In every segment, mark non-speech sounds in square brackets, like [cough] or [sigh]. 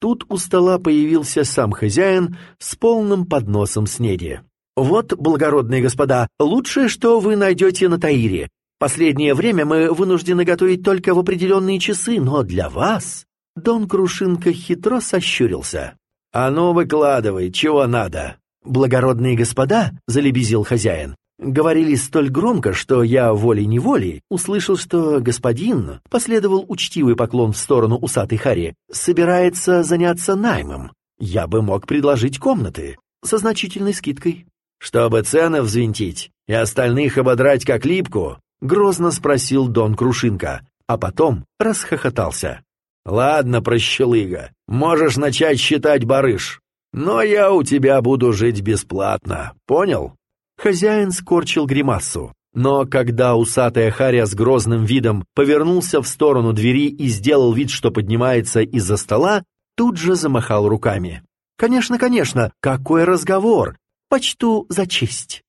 Тут у стола появился сам хозяин с полным подносом снеди. «Вот, благородные господа, лучшее, что вы найдете на Таире. Последнее время мы вынуждены готовить только в определенные часы, но для вас...» Дон Крушинка хитро сощурился. «А ну, выкладывай, чего надо?» «Благородные господа», — залебезил хозяин, говорили столь громко, что я волей-неволей услышал, что господин, последовал учтивый поклон в сторону усатой Хари, собирается заняться наймом. Я бы мог предложить комнаты со значительной скидкой. Чтобы цены взвинтить и остальных ободрать как липку, грозно спросил Дон Крушинка, а потом расхохотался. «Ладно, прощелыга, можешь начать считать барыш, но я у тебя буду жить бесплатно, понял?» Хозяин скорчил гримасу. Но когда усатая Харя с грозным видом повернулся в сторону двери и сделал вид, что поднимается из-за стола, тут же замахал руками. «Конечно, конечно, какой разговор! Почту за честь!»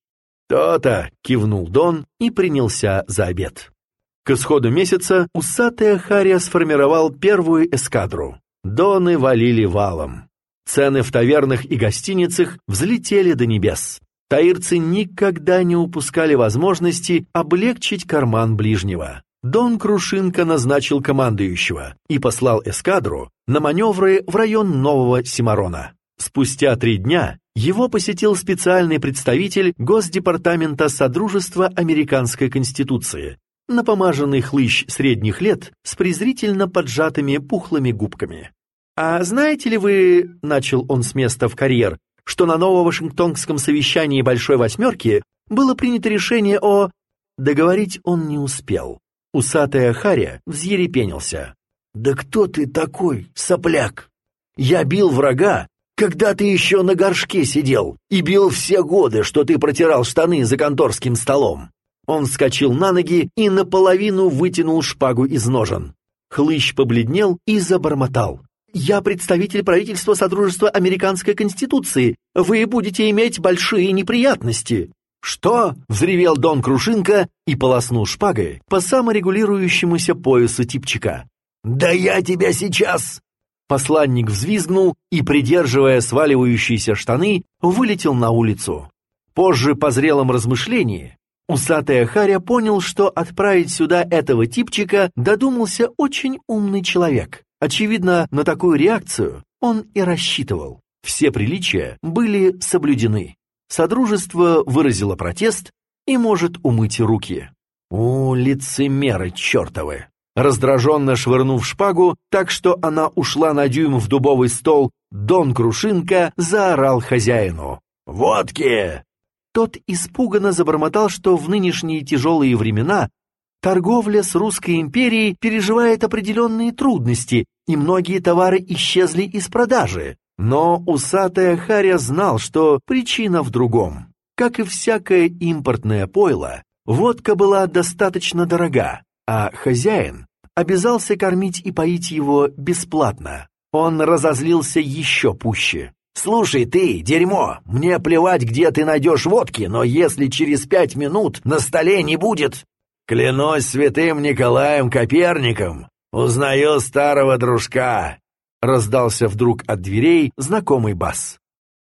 «То-то!» — кивнул Дон и принялся за обед. К исходу месяца усатая Харя сформировал первую эскадру. Доны валили валом. Цены в тавернах и гостиницах взлетели до небес. Таирцы никогда не упускали возможности облегчить карман ближнего. Дон Крушинка назначил командующего и послал эскадру на маневры в район Нового Симарона. Спустя три дня его посетил специальный представитель Госдепартамента Содружества Американской Конституции, напомаженный хлыщ средних лет с презрительно поджатыми пухлыми губками. «А знаете ли вы, — начал он с места в карьер, что на Ново-Вашингтонском совещании Большой Восьмерки было принято решение о... Договорить он не успел. Усатая Харя взъерепенился. «Да кто ты такой, сопляк? Я бил врага, когда ты еще на горшке сидел, и бил все годы, что ты протирал штаны за конторским столом». Он вскочил на ноги и наполовину вытянул шпагу из ножен. Хлыщ побледнел и забормотал. «Я представитель правительства Содружества Американской Конституции. Вы будете иметь большие неприятности». «Что?» — взревел Дон Крушинка и полоснул шпагой по саморегулирующемуся поясу типчика. «Да я тебя сейчас!» Посланник взвизгнул и, придерживая сваливающиеся штаны, вылетел на улицу. Позже, по зрелом размышлении, усатая Харя понял, что отправить сюда этого типчика додумался очень умный человек. Очевидно, на такую реакцию он и рассчитывал. Все приличия были соблюдены. Содружество выразило протест и может умыть руки. О, лицемеры чертовы! Раздраженно швырнув шпагу, так что она ушла на дюйм в дубовый стол, Дон Крушинка заорал хозяину. «Водки!» Тот испуганно забормотал, что в нынешние тяжелые времена Торговля с Русской империей переживает определенные трудности, и многие товары исчезли из продажи. Но усатая Харя знал, что причина в другом. Как и всякое импортное пойло, водка была достаточно дорога, а хозяин обязался кормить и поить его бесплатно. Он разозлился еще пуще. «Слушай ты, дерьмо, мне плевать, где ты найдешь водки, но если через пять минут на столе не будет, Клянусь святым Николаем Коперником, узнаю старого дружка!» Раздался вдруг от дверей знакомый бас.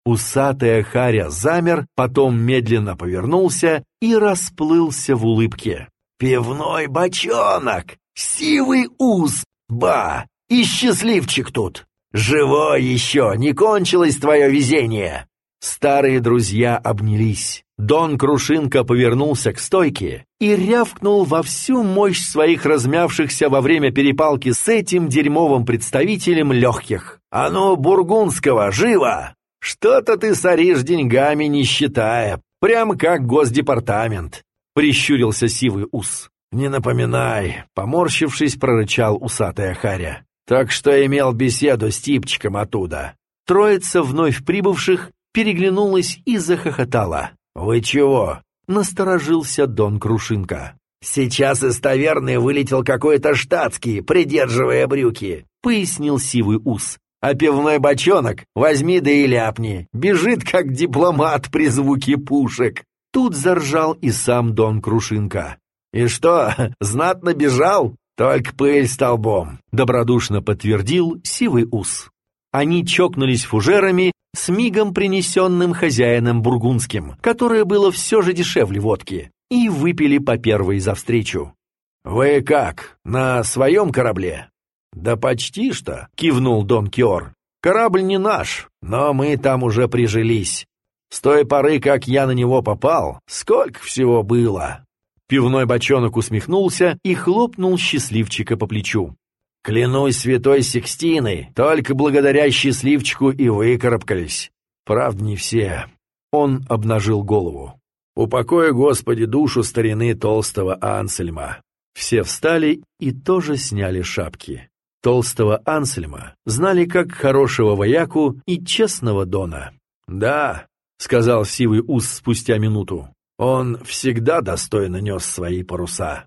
Усатая Харя замер, потом медленно повернулся и расплылся в улыбке. «Пивной бочонок! Сивый ус! Ба! И счастливчик тут! Живой еще! Не кончилось твое везение!» Старые друзья обнялись. Дон Крушинка повернулся к стойке и рявкнул во всю мощь своих размявшихся во время перепалки с этим дерьмовым представителем легких. «А ну, бургундского, живо! Что-то ты соришь деньгами, не считая, прям как госдепартамент!» — прищурился сивый ус. «Не напоминай», — поморщившись, прорычал усатая Харя. «Так что имел беседу с типчиком оттуда». Троица вновь прибывших переглянулась и захохотала. «Вы чего?» — насторожился Дон Крушинка. «Сейчас из таверны вылетел какой-то штатский, придерживая брюки», — пояснил сивый ус. «А пивной бочонок возьми да и ляпни, бежит как дипломат при звуке пушек». Тут заржал и сам Дон Крушинка. «И что, [laughs] знатно бежал? Только пыль столбом», — добродушно подтвердил сивый ус. Они чокнулись фужерами с мигом принесенным хозяином бургундским, которое было все же дешевле водки, и выпили по первой за встречу. «Вы как, на своем корабле?» «Да почти что», — кивнул Дон Киор. «Корабль не наш, но мы там уже прижились. С той поры, как я на него попал, сколько всего было!» Пивной бочонок усмехнулся и хлопнул счастливчика по плечу. «Клянусь святой Сикстиной, только благодаря счастливчику и выкарабкались. Правда, не все». Он обнажил голову. «Упокой, Господи, душу старины толстого Ансельма». Все встали и тоже сняли шапки. Толстого Ансельма знали как хорошего вояку и честного Дона. «Да», — сказал сивый ус спустя минуту, — «он всегда достойно нес свои паруса».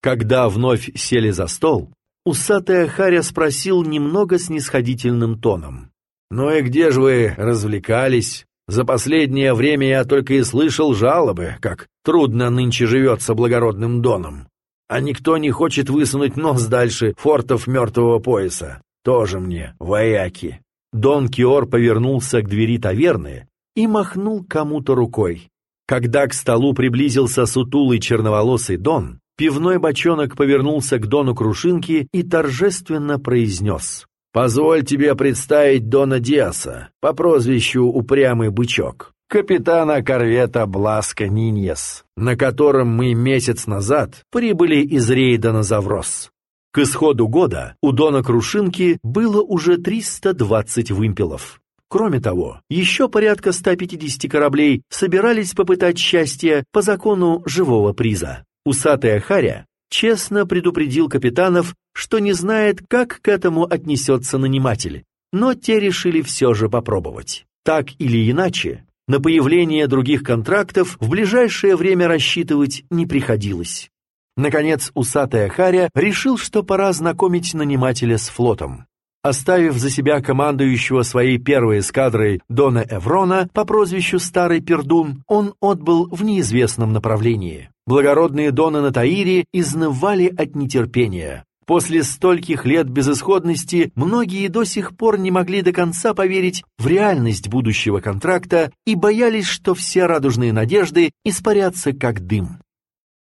Когда вновь сели за стол, усатая Харя спросил немного снисходительным тоном. «Ну и где же вы развлекались? За последнее время я только и слышал жалобы, как трудно нынче живется благородным Доном а никто не хочет высунуть нос дальше фортов мертвого пояса. Тоже мне, вояки. Дон Киор повернулся к двери таверны и махнул кому-то рукой. Когда к столу приблизился сутулый черноволосый Дон, пивной бочонок повернулся к Дону Крушинки и торжественно произнес. «Позволь тебе представить Дона Диаса по прозвищу Упрямый Бычок капитана корвета Бласка Ниньес, на котором мы месяц назад прибыли из рейда на Заврос. К исходу года у Дона Крушинки было уже 320 вымпелов. Кроме того, еще порядка 150 кораблей собирались попытать счастье по закону живого приза. Усатая Харя честно предупредил капитанов, что не знает, как к этому отнесется наниматель, но те решили все же попробовать. Так или иначе, на появление других контрактов в ближайшее время рассчитывать не приходилось. Наконец, усатая Харя решил, что пора знакомить нанимателя с флотом. Оставив за себя командующего своей первой эскадрой Дона Эврона по прозвищу Старый Пердун, он отбыл в неизвестном направлении. Благородные Доны на Таире изнывали от нетерпения. После стольких лет безысходности многие до сих пор не могли до конца поверить в реальность будущего контракта и боялись, что все радужные надежды испарятся как дым.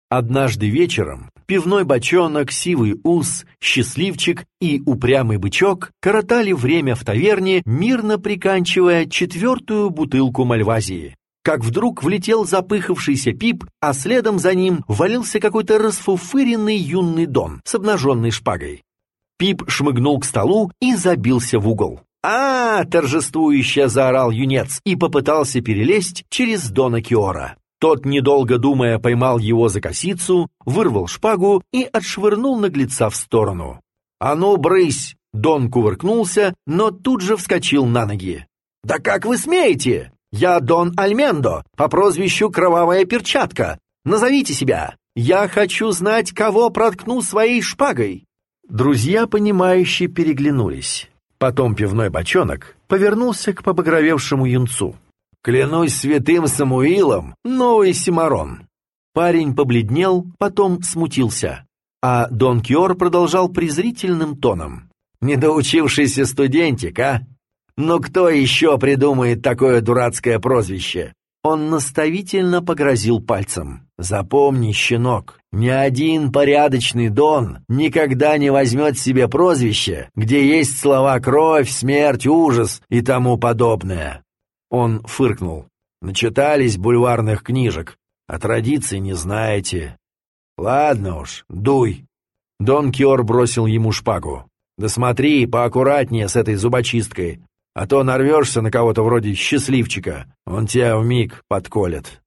Однажды вечером пивной бочонок, сивый ус, счастливчик и упрямый бычок коротали время в таверне, мирно приканчивая четвертую бутылку мальвазии как вдруг влетел запыхавшийся Пип, а следом за ним валился какой-то расфуфыренный юный Дон с обнаженной шпагой. Пип шмыгнул к столу и забился в угол. а, -а, торжествующе заорал юнец и попытался перелезть через Дона Киора. Тот, недолго думая, поймал его за косицу, вырвал шпагу и отшвырнул наглеца в сторону. «А ну, брысь!» Дон кувыркнулся, но тут же вскочил на ноги. «Да как вы смеете? Я Дон Альмендо, по прозвищу Кровавая Перчатка. Назовите себя. Я хочу знать, кого проткну своей шпагой». Друзья, понимающие, переглянулись. Потом пивной бочонок повернулся к побагровевшему юнцу. «Клянусь святым Самуилом, новый Симарон». Парень побледнел, потом смутился. А Дон Киор продолжал презрительным тоном. «Недоучившийся студентик, а? Но кто еще придумает такое дурацкое прозвище? Он наставительно погрозил пальцем. «Запомни, щенок, ни один порядочный дон никогда не возьмет себе прозвище, где есть слова «кровь», «смерть», «ужас» и тому подобное». Он фыркнул. «Начитались бульварных книжек, а традиций не знаете». «Ладно уж, дуй». Дон Киор бросил ему шпагу. «Да смотри, поаккуратнее с этой зубочисткой, а то нарвешься на кого-то вроде счастливчика, он тебя вмиг подколет».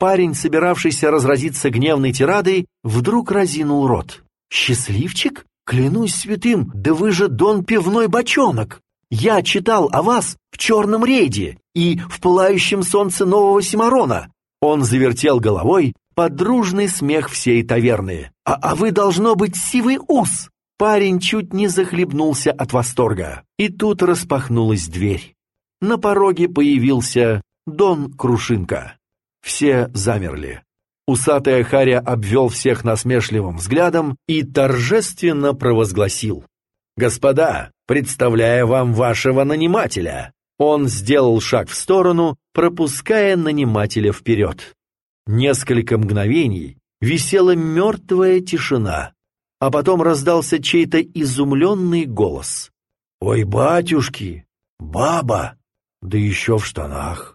Парень, собиравшийся разразиться гневной тирадой, вдруг разинул рот. «Счастливчик? Клянусь святым, да вы же Дон Пивной Бочонок! Я читал о вас в «Черном рейде» и в «Пылающем солнце нового Симарона». Он завертел головой под дружный смех всей таверны. «А, а вы, должно быть, сивый ус!» Парень чуть не захлебнулся от восторга. И тут распахнулась дверь. На пороге появился Дон Крушинка. Все замерли. Усатая Харя обвел всех насмешливым взглядом и торжественно провозгласил. «Господа, представляя вам вашего нанимателя!» Он сделал шаг в сторону, пропуская нанимателя вперед. Несколько мгновений висела мертвая тишина, а потом раздался чей-то изумленный голос. «Ой, батюшки! Баба! Да еще в штанах!»